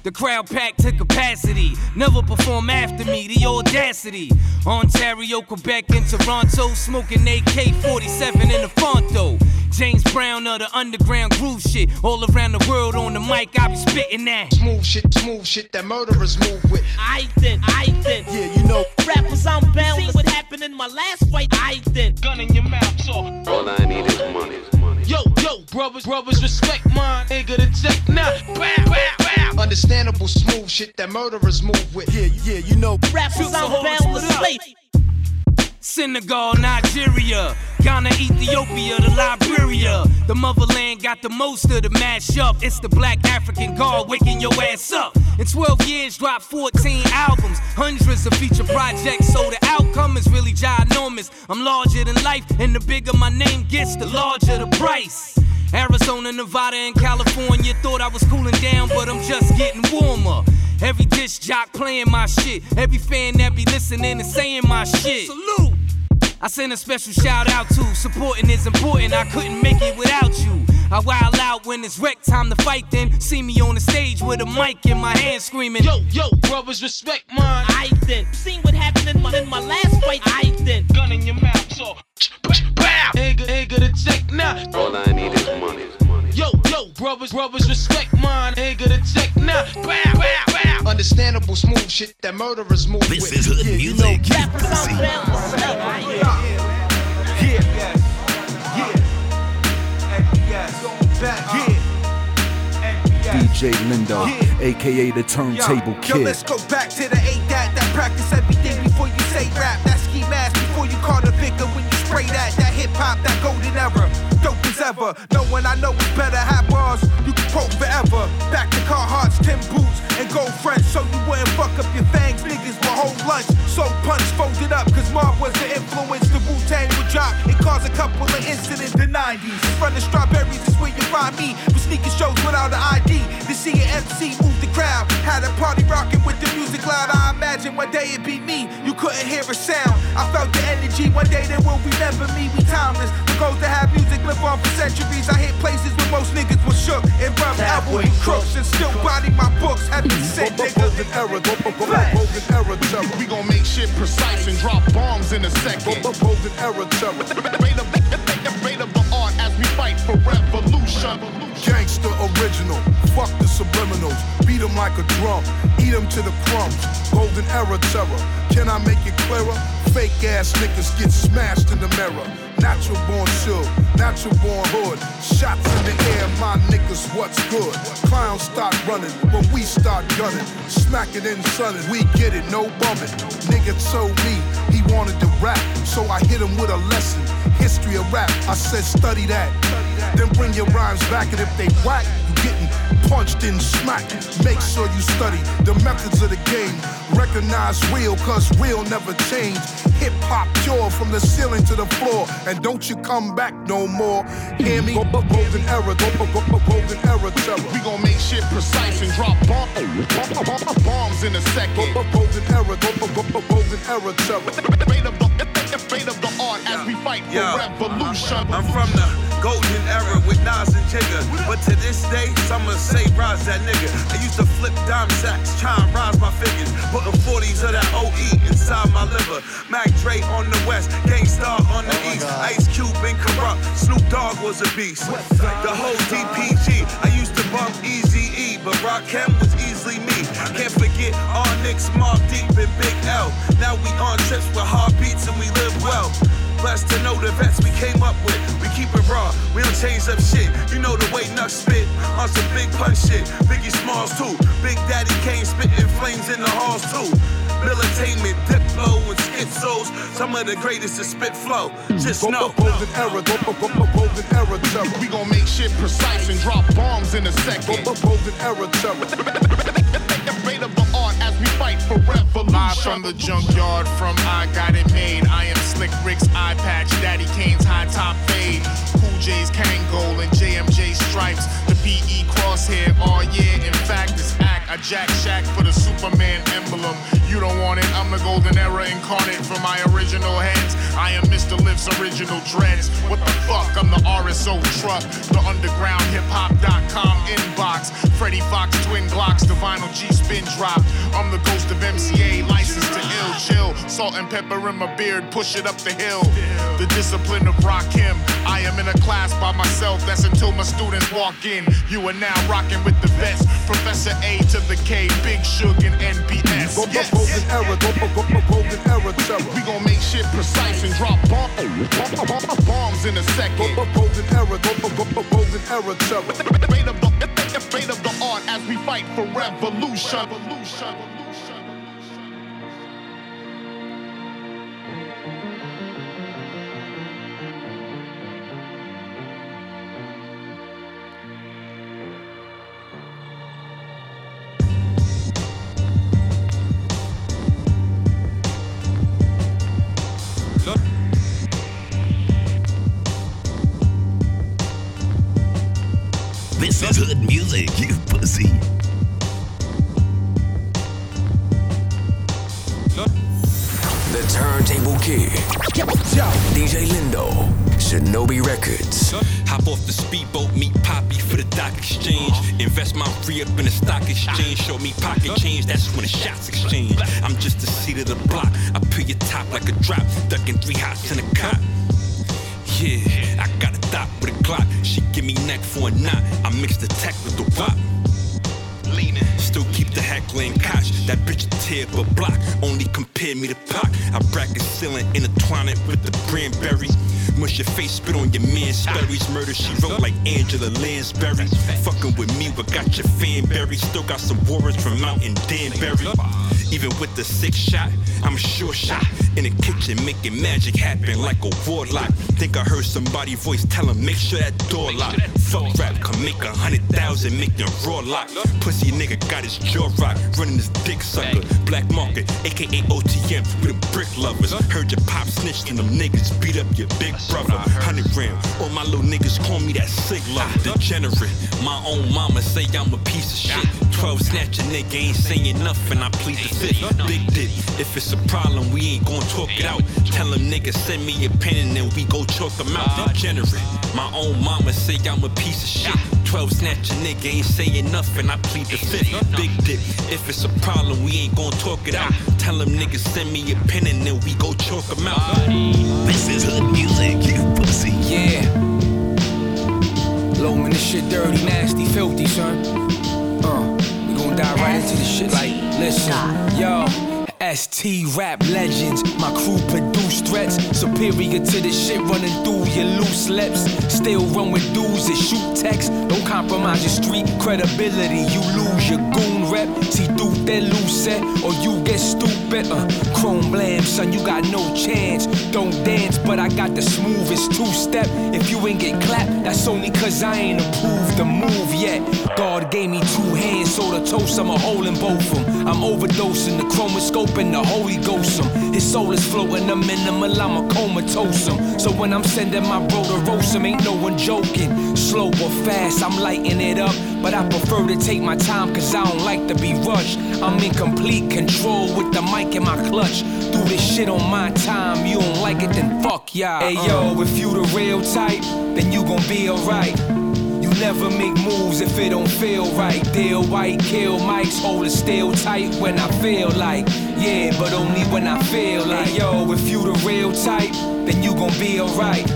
The crowd packed to capacity. Never perform after me, the audacity. Ontario, Quebec, and Toronto, smoking AK 47 in the Fonto. James Brown of the underground groove shit. All around the world on the mic, I be spitting that.
Smooth shit, smooth shit that murderers move with.
I then, I then.
Yeah, you know.
Rappers, I'm bound. See what happened in my last fight. I then. Gun in your mouth, so.
All I need is money. Money.
Yo, yo, brothers, brothers, respect mine. Nigga, the tech now. Bow, bow, bow.
Understandable smooth shit that murderers move with. Yeah, yeah, you know.
Rappers, I'm bound to slay.
Senegal, Nigeria, Ghana, Ethiopia, the Liberia. The motherland got the most of the mashup. It's the black African guard waking your ass up. In 12 years, dropped 14 albums, hundreds of feature projects, so the outcome is really ginormous. I'm larger than life, and the bigger my name gets, the larger the price. Arizona, Nevada, and California thought I was cooling down, but I'm just getting warmer. Every disc jock playing my shit, every fan that be listening and saying my shit. Salute! I send a special shout out to supporting is important. I couldn't make it without you. I wild out when it's wreck time to fight. Then see me on the stage with a mic in my hand screaming.
Yo, yo, brothers, respect mine. I then. Seen what happened in my, in my last fight. I then. Gun in your mouth, so. Bow! Nigga, nigga, the tech now.
All I need is money.
Yo, yo, brothers, brothers, respect mine. Nigga, the check now. Bow, bow, bow.
Understandable smooth shit that murderers move
This
with.
is hood
Yeah, you
music,
know.
You pussy.
DJ Lindo, aka the Turntable
Yo,
Kid.
let's go back to the eight that that practice everything before you say rap. That ski mask before you call the vicar when you spray that. That hip hop, that golden era. Dope as ever. No one I know is better. Hot bars, you can quote forever. Back to Carhartts, Tim boots, and gold fronts. So you wouldn't fuck up your fangs. Niggas My whole lunch. So punch folded up, cause Marv was the influence. The Wu Tang drop and cause a couple of incidents. in The 90s. In front of strawberries is where you find me. For sneaking shows without an ID. To see an MC move the crowd. Had a party rocking with the music loud. I imagine one day it'd be me. You couldn't hear a sound. I felt the energy. One day they will remember me. We timeless. The goal to have music live on for centuries. I hit places where most niggas was and still body my books. Have been sent, mm-hmm. nigga.
Golden era, go- go- go- golden era terror. We gon' make shit precise and drop bombs in a second. Golden era terror. Rate of, rate of the art as we fight for revolution. Gangster original, fuck the subliminals. Like a drum, eat 'em to the crumbs. Golden era terror. Can I make it clearer? Fake ass niggas get smashed in the mirror. Natural born shook, natural born hood. Shots in the air, my niggas, what's good? Clowns start running when we start gunning. Smack it in sunning, we get it, no bumming. Nigga told me he wanted to rap, so I hit him with a lesson. History of rap, I said study that. then bring your rhymes back. And if they whack, you getting punched and smacked. Make sure you study the methods of the game. Recognize real, cause real never change. Hip hop pure from the ceiling to the floor. And don't you come back no more. Hear me? Go, go, golden era, go, go, go, go, golden era terror.
We gon' make shit precise and drop bomb, oh, bombs in a second.
Go, go, golden era, go, go, go, go, golden era terror.
Fate of the, fate of the art as we fight for
Yo,
revolution.
I'm from the golden era with Nas and Jigga. But to this day, some will say rise that nigga. I used to flip dime sacks, try and rise my figures. Putting 40s of that OE inside my liver. Mac Dre on the west, Gang Starr on the east. Ice Cube and Kurupt, Snoop Dogg was a beast. The whole DPG, I used to bump Easy E, but Rakim was easily me. Can't forget all Nicks, Mobb Deep and Big L. Now we on trips with heartbeats and we live well. Blessed to know the vets we came up with. We keep it raw, we don't change up shit. You know the way Nuck spit on some big punch shit. Biggie Smalls too. Big Daddy Kane spitting flames in the halls too. Militainment, Diplo, and schizos. Some of the greatest to spit flow. Just
Go,
know.
go, golden era, go, go, go, go, golden era terror.
We gon' make shit precise and drop bombs in a second.
Go, go, golden era terror. [laughs]
for revolution.
Live from the junkyard, from I Got It Made. I am Slick Rick's eye patch, Daddy Kane's high top fade. J's Kangol and JMJ stripes. The PE crosshair, oh yeah. In fact, it's act, I jack shack for the Superman emblem. You don't want it, I'm the golden era incarnate for my original heads. I am Mr. Lif's original dreads. What the fuck? I'm the RSO truck, the underground hip hop.com inbox. Freddie Foxxx, twin Glocks, the vinyl G spin drop. I'm the ghost of MCA, licensed to ill chill. Salt and pepper in my beard, push it up the hill. The discipline of Rakim. I am in a class by myself, that's until my students walk in. You are now rocking with the vets. Professor A to the K, Big Shug and NBS.
Go, go,
Yes.
golden era, go, go, go, go, golden era terror.
We gon' make shit precise and drop bomb, bombs in a second.
Go, go, golden era, go, go, go, go, golden era terror.
Fate of the, fate of the art as we fight for revolution. revolution.
This is hood music, you pussy.
The Turntable Kid. DJ Lindo. Shinobi Records.
Hop off the speedboat, meet Poppy for the dock exchange. Invest my free up in the stock exchange. Show me pocket change, that's when the shots exchange. I'm just the seat of the block. I put your top like a drop, ducking three hots in a cop. Yeah, I got a thought with a Glock. She give me neck for a knot. I mix the tech with the wop. Leaning, still keep the heckling kosh. That bitch a tear a block. Only compare me to Pac. I bracket ceiling, intertwine it with the cranberry. Mush your face, spit on your man's Sperry's murder. She wrote like Angela Lansbury. Fucking with me, but got your fan buried. Still got some warrants from Mountain Danbury. Even with the six shot, I'm sure shot. In the kitchen, making magic happen like a warlock. Think I heard somebody voice tell him, make sure that door locked. Fuck rap, can make a hundred thousand, make them raw lock. Pussy nigga got his jaw rock, running his dick sucker. Black market, aka OTM, with the brick lovers. Heard your pop snitched and them niggas beat up your big brother. Hundred gram, all my little niggas call me that sig lover. Degenerate, my own mama say I'm a piece of shit. 12 snatch a nigga, ain't saying nothing, I plead the fifth. Big dip, if it's a problem, we ain't gon' talk it out. Tell them niggas send me a pen and then we go chalk them out. Degenerate, my own mama say I'm a piece of shit. 12 snatch a nigga, ain't saying nothing, I plead the fifth. Big dip, if it's a problem, we ain't gon' talk it out. Tell them niggas send me a pen and then we go chalk them out.
This is hood music, you pussy.
Yeah. Low man, this shit dirty, nasty, filthy, son. Uh, we gon' dive right into this shit like, listen, yo. ST rap legends. My crew produce threats superior to the shit running through your loose lips. Still run with dudes that shoot text. Don't compromise your street credibility. You lose your goon rep. See through that loose set or you get stupid. Uh, chrome blam, son, you got no chance. Don't dance, but I got the smoothest two step. If you ain't get clapped, that's only cause I ain't approved the move yet. God gave me two hands, so the toast, I'm a hole in both them. I'm overdosing the chromoscope the Holy Ghost. Em. His soul is floating, the minimal, I'm a comatose. Em. So when I'm sending my bro to roast him, ain't no one joking. Slow or fast, I'm lighting it up. But I prefer to take my time, cause I don't like to be rushed. I'm in complete control with the mic in my clutch. Do this shit on my time, you don't like it, then fuck y'all. Hey yo, if you the real type, then you gon' be alright. Never make moves if it don't feel right. Deal white, kill mics, hold it still tight when I feel like. Yeah, but only when I feel like. Yo, if you the real type, then you gon' be alright.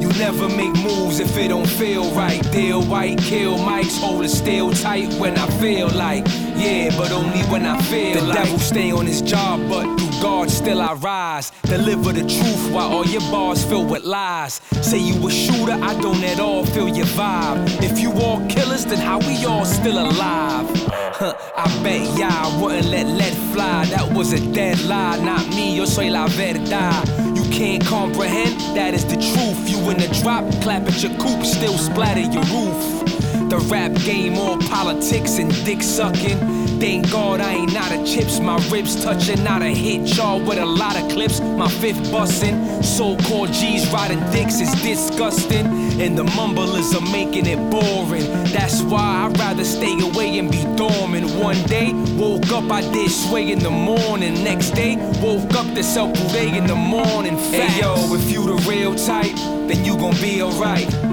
You never make moves if it don't feel right. Deal white, kill mics, hold it still tight when I feel like. Yeah, but only when I feel the like. The devil stay on his job, but through God still I rise. Deliver the truth while all your bars filled with lies. Say you a shooter, I don't at all feel your vibe. If you all killers, then how we all still alive? Huh, I bet y'all wouldn't let let fly. That was a dead lie, not me. Yo soy la verdad. You can't comprehend, that is the truth. You in the drop, clap at your coop, still splatter your roof. The rap game, all politics and dick sucking. Thank God I ain't out of chips, my ribs touching. Not a hit chart with a lot of clips, my fifth bussin'. So called G's riding dicks is disgusting. And the mumblers are making it boring. That's why I'd rather stay away and be dormant. One day, woke up, I did sway in the morning. Next day, woke up to self in the morning. Facts. Hey yo, if you the real type, then you gon' be alright.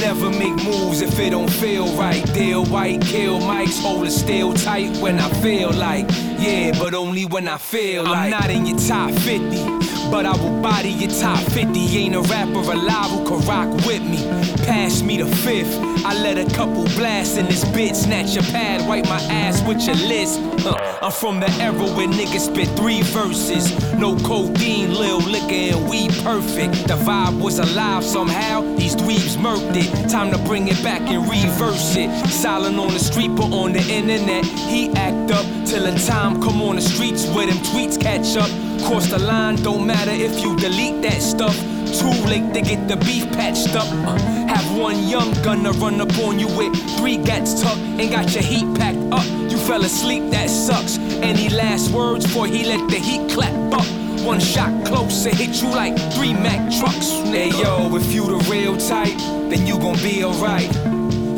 Never make moves if it don't feel right. Deal white, kill mics, hold it still tight when I feel like. Yeah, but only when I feel like. I'm not in your top 50, but I will body your top 50. Ain't a rapper alive who can rock with me. Pass me the fifth. I let a couple blast in this bitch. Snatch your pad, wipe my ass with your list. Huh. I'm from the era where niggas spit three verses. No codeine, lil liquor, and we perfect. The vibe was alive somehow. These dweebs murked it. Time to bring it back and reverse it. Silent on the street, but on the internet, he act up till the time come on the streets where them tweets catch up. Cross the line, don't matter if you delete that stuff. Too late to get the beef patched up. Uh, have one young gunner run up on you with three gats tucked and got your heat packed up. You fell asleep, that sucks. Any last words before he let the heat clap up? One shot close closer, hit you like three Mack trucks. Hey yo, if you the real type, then you gon' be alright.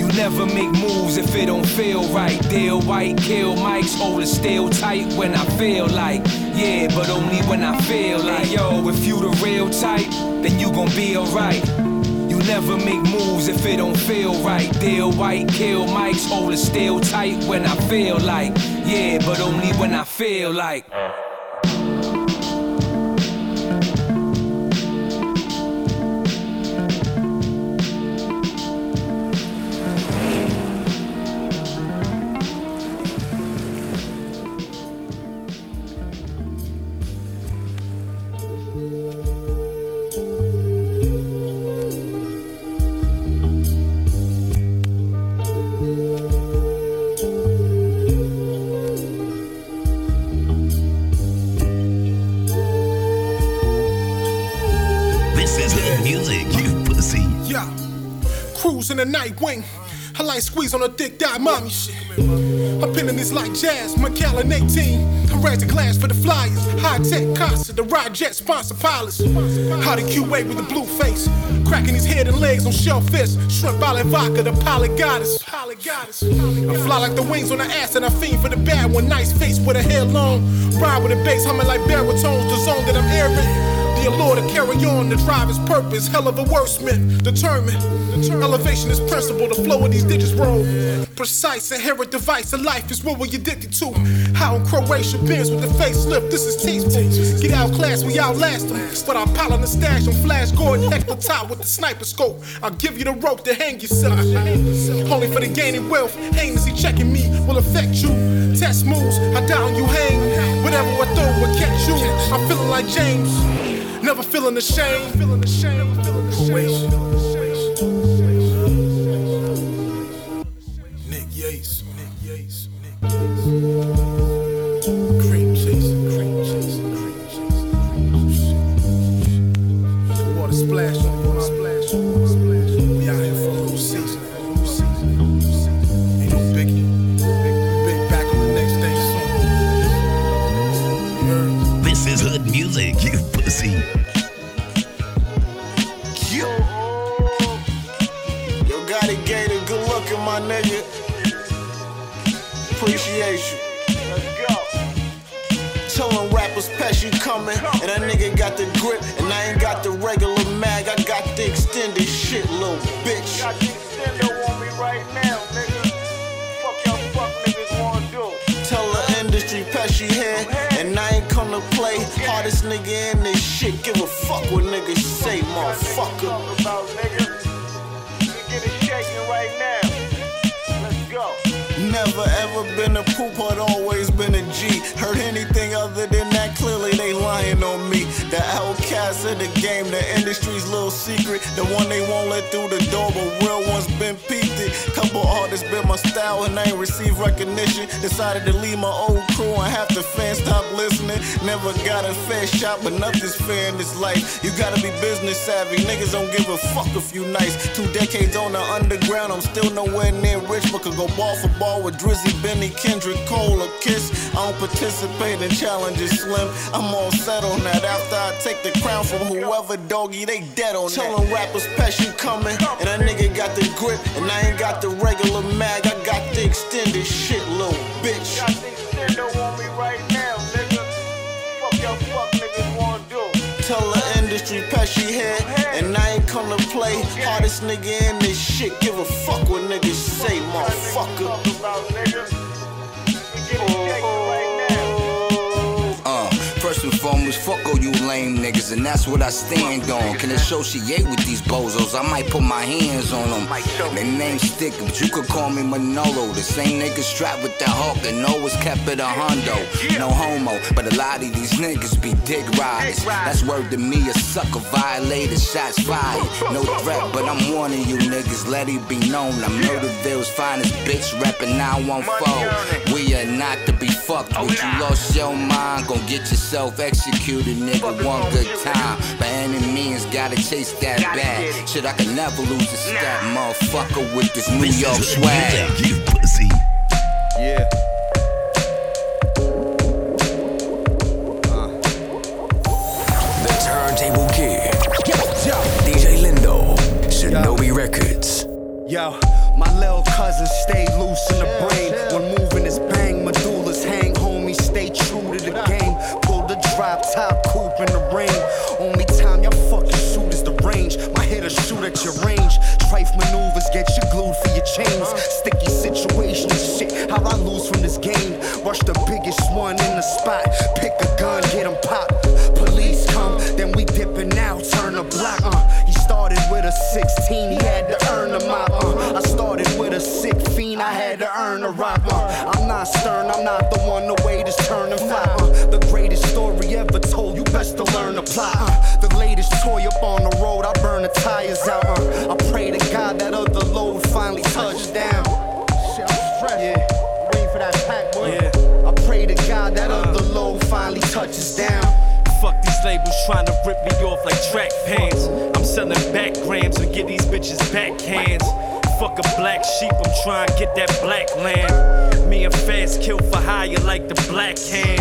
You never make moves if it don't feel right. Deal white, kill mics, hold it still tight when I feel like. Yeah, but only when I feel like. Yo, if you the real type, then you gon' be alright. You never make moves if it don't feel right. Deal white, kill mics, hold it still tight when I feel like. Yeah, but only when I feel like.
Cruise in the night wing. I like squeeze on a thick dot mommy shit. I'm pinning this like jazz, McAllen 18. I raise the glass for the flyers. High tech Casa, the ride jet sponsor pilots. How the QA with the blue face. Cracking his head and legs on shellfish. Shrimp olive vodka, the pilot goddess. I fly like the wings on the ass and I fiend for the bad one. Nice face with a hair long. Ride with a bass humming like baritones. The zone that I'm airing. A law to carry on the driver's purpose. Hell of a wordsman, determined. Elevation is principle, the flow of these digits roll. Precise, inherent device of life is what we're addicted to. How in Croatia bends with the facelift, this is tasteful. Get out class, we outlast them. But I'm piling the stash on Flash Gordon, the top with the sniper scope. I'll give you the rope to hang yourself. Only for the gaining wealth, aimlessly checking me will affect you. Test moves, I down you hang. Whatever I throw will catch you. I'm feeling like James, never feeling ashamed. Feeling ashamed. Croatia. Nick
got the grip, and I ain't got the regular mag. I got the extended shit, little bitch. Got the extendo on me right now, nigga. Fuck y'all fuck niggas wanna do. Tell the industry Pesci here, and I ain't come to play. Hardest nigga in this shit. Give a fuck what niggas say, motherfucker. About, nigga. Get it shaking right now. Never ever been a poop, but always been a G. Heard anything other than that, clearly they lying on me. The outcast of the game, the industry's little secret. The one they won't let through the door, but real ones been peeped it. Couple artists been my style and I ain't received recognition. Decided to leave my old crew and half the fans stop listening. Never got a fair shot, but nothing's fair in this life. You gotta be business savvy. Niggas don't give a fuck if you nice. Two decades on the underground, I'm still nowhere near rich, but could go ball for ball with Drizzy, Benny, Kendrick, Cole, or Kiss. I don't participate in challenges, Slim. I'm all set on that. After I take the crown from whoever, doggy, they dead on that. Telling rappers, Pesci coming, and that nigga got the grip, and I ain't got the regular mag. I got the extended shit, little bitch. Got the extendo on me right now, nigga. Fuck y'all fuck niggas wanna do. Tell the industry Pesci here, and I ain't come to play. Hardest nigga in this shit. Give a fuck what niggas say, motherfucker.
Uh, first and foremost, fuck all you lame niggas, and that's what I stand on. Can it show she ate with these bozos? I might put my hands on them. Their name sticky, but you could call me Manolo. The same nigga strapped with that hawk and always kept it a hundo. No homo, but a lot of these niggas be dick riders. That's word to me, a sucker violated, shots fired. No threat, but I'm warning you niggas, let it be known. I'm Murderville's finest bitch, rapping 914. We are not to be fucked with. You lost your mind, gon' get yourself executed, nigga. One good time. By any means, gotta chase that bag. Shit, I can never lose a step, motherfucker, with this New York swag.
You pussy.
Yeah.
The Turntable Kid. DJ Lindo. Shinobi Records.
Yo, my little cousin stay loose in the brain. When moving
black sheep, I'm trying to get that black land. Me and Fast kill for hire like the black hand.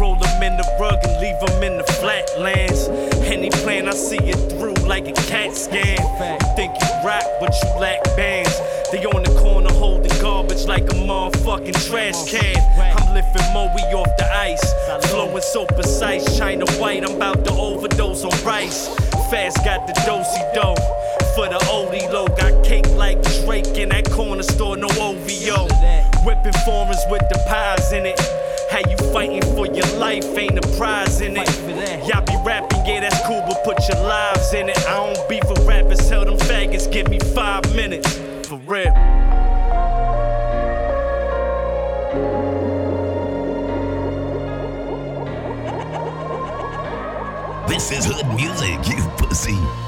Roll them in the rug and leave them in the flatlands. Any plan, I see it through like a cat scan. Think you rock, but you lack bands. They on the corner holding garbage like a motherfucking trash can. I'm lifting Moe off the ice. Flowing so precise, China white, I'm about to overdose on rice. Fast got the dosey dough. For the oldie low, got cake like Drake in that corner store, no OVO. Whipping foreigns with the pies in it. How you fighting for your life, ain't a prize in it. Y'all be rapping, yeah, that's cool, but put your lives in it. I don't beef with rappers, tell them faggots, give me five minutes. For real.
This is hood music, you pussy.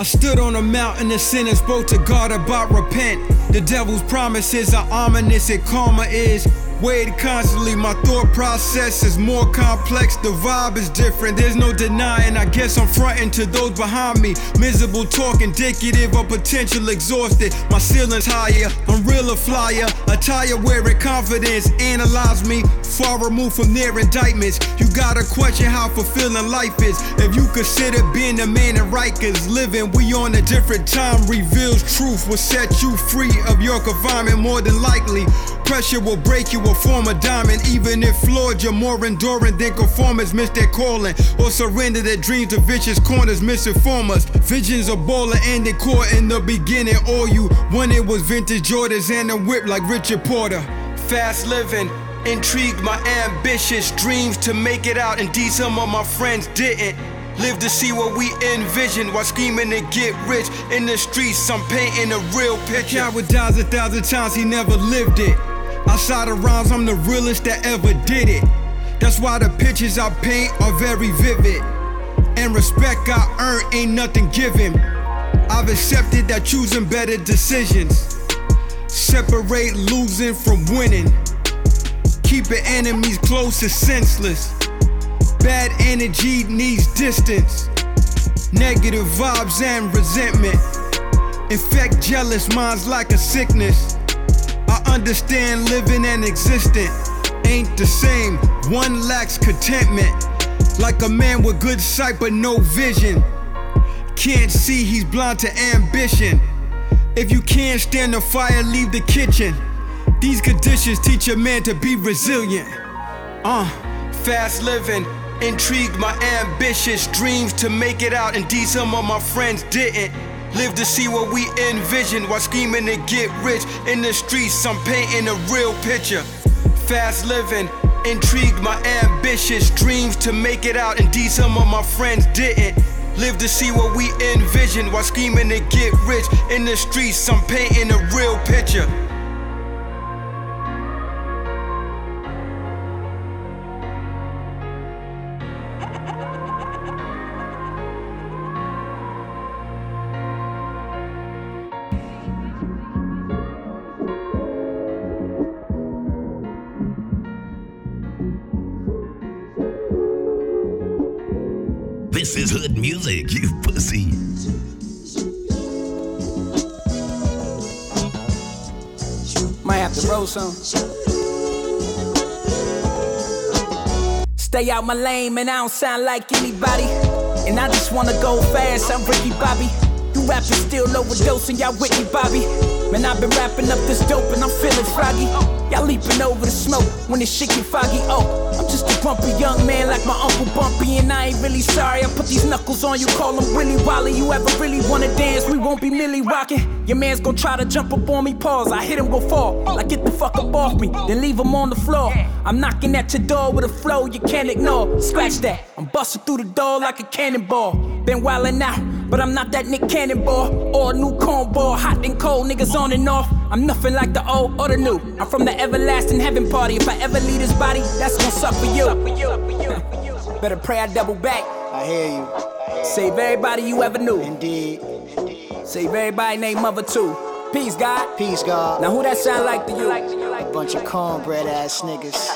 I stood on a mountain of sin and spoke to God about repent. The devil's promises are ominous and karma is weighed constantly. My thought process is more complex. The vibe is different. There's no denying. I guess I'm fronting to those behind me. Miserable talk, indicative of potential exhausted. My ceiling's higher. I'm real a flyer. Attire wearing confidence. Analyze me. Far removed from their indictments. You gotta question how fulfilling life is. If you consider being a man in Rikers living, we on a different time. Reveals truth will set you free of your confinement more than likely. Pressure will break you, will form a diamond. Even if flawed, you're more enduring than conformers. Miss their calling or surrender their dreams to vicious corners. Misinform us. Visions of baller ending court in the beginning. All you wanted was vintage Jordans and a whip like Richard Porter. Fast living. Intrigued my ambitious dreams to make it out. Indeed, some of my friends didn't. Live to see what we envisioned while scheming to get rich. In the streets, I'm painting a real picture. Coward dies a thousand times, he never lived it. Outside of rhymes, I'm the realest that ever did it. That's why the pictures I paint are very vivid. And respect I earn ain't nothing given. I've accepted that choosing better decisions. Separate losing from winning. Keeping enemies close is senseless. Bad energy needs distance. Negative vibes and resentment. Infect jealous minds like a sickness. I understand living and existing ain't the same. One lacks contentment. Like a man with good sight but no vision. Can't see he's blind to ambition. If you can't stand the fire, leave the kitchen. These conditions teach a man to be resilient. Uh, fast living, intrigued my ambitious dreams to make it out. and Indeed, some of my friends didn't. Live to see what we envision while scheming to get rich. In the streets, I'm painting a real picture. Fast living, intrigued my ambitious dreams to make it out. Indeed, some of my friends didn't. Live to see what we envision while scheming to get rich. In the streets, I'm painting a real picture.
Music, you pussy.
Might have to roll some. Stay out my lane, man. I don't sound like anybody. And I just wanna go fast. I'm Ricky Bobby. You rappers still overdosing, y'all Whitney Bobby. Man, I've been wrapping up this dope and I'm feeling froggy. Y'all leaping over the smoke when it's shit get foggy. Oh, I'm just a grumpy young man like my Uncle Bumpy, and I ain't really sorry. I put these knuckles on you, call them Willy Wally. You ever really wanna dance? We won't be Millie rocking. Your man's gonna try to jump up on me, pause. I hit him, go fall. Like, get the fuck up off me, then leave him on the floor. I'm knocking at your door with a flow you can't ignore. Scratch that, I'm busting through the door like a cannonball. Been wildin' out, but I'm not that Nick Cannonball or a new cornball. Hot and cold, niggas on and off. I'm nothing like the old or the new. I'm from the everlasting heaven party. If I ever leave this body, that's gonna suck for you. [laughs] Better pray I double back.
I hear you.
Save everybody you ever knew.
Indeed.
Save everybody named Mother too. Peace, God.
Peace, God.
Now who that sound like to you?
A bunch of cornbread ass niggas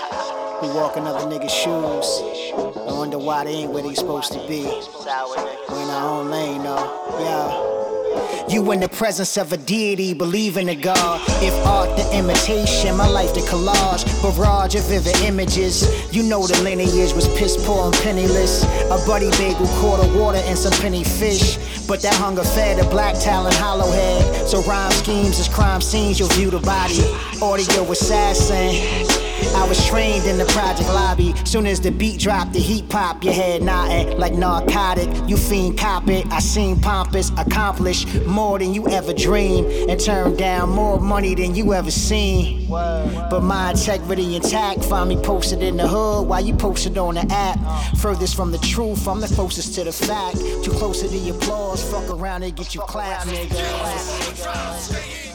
who walk in other niggas' shoes. Wonder why they ain't where they supposed to be. We're in our own lane, though. Yeah. You in the presence of a deity, believe in a God. If art the imitation, my life the collage, barrage of vivid images. You know the lineage was piss poor and penniless. A buddy bagel, quarter water, and some penny fish. But that hunger fed a black talent hollow head. So rhyme schemes as crime scenes, you'll view the body. Audio assassin. I was trained in the project lobby. Soon as the beat dropped, the heat pop, your head nodding like narcotic. You fiend cop it. I seen pompous, accomplish more than you ever dreamed, and turn down more money than you ever seen. But my integrity intact. Find me posted in the hood while you posted on the app. Furthest from the truth, I'm the closest to the fact. Too close to the applause. Fuck around and get you clapped, nigga.